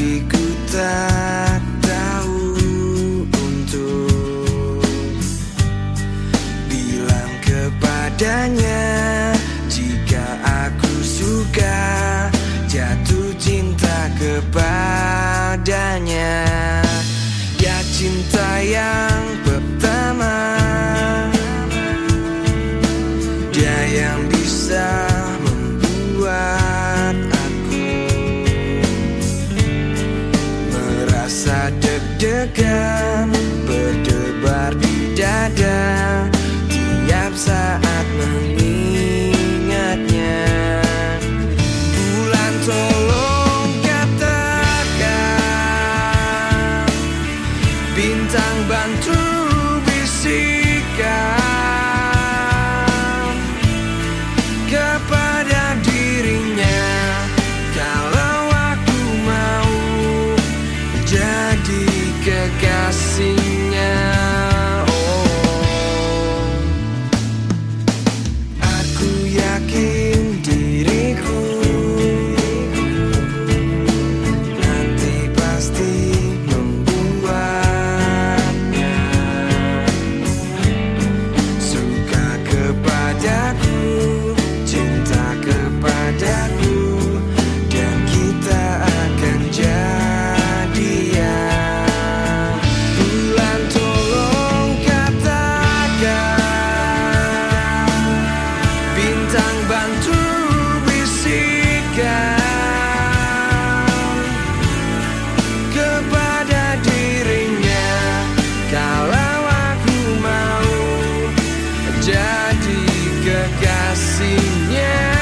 Tapi tak tahu untuk Bilang kepadanya Jika aku suka Jatuh cinta kepadanya deg-degan Berdebar di dada Tiap saat mengingatnya. Bulan tolong katakan Bintang bantu bisikan. bintang bantu bisikan kepada dirinya kalau aku mau jadi kekasihnya.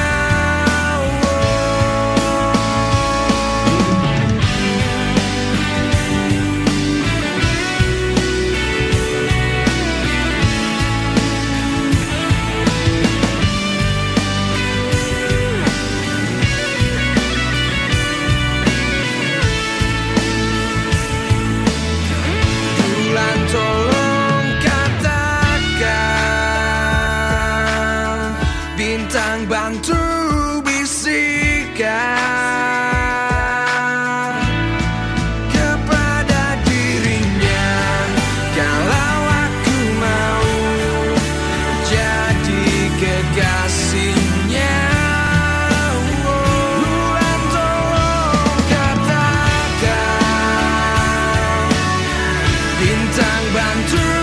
bintang bantu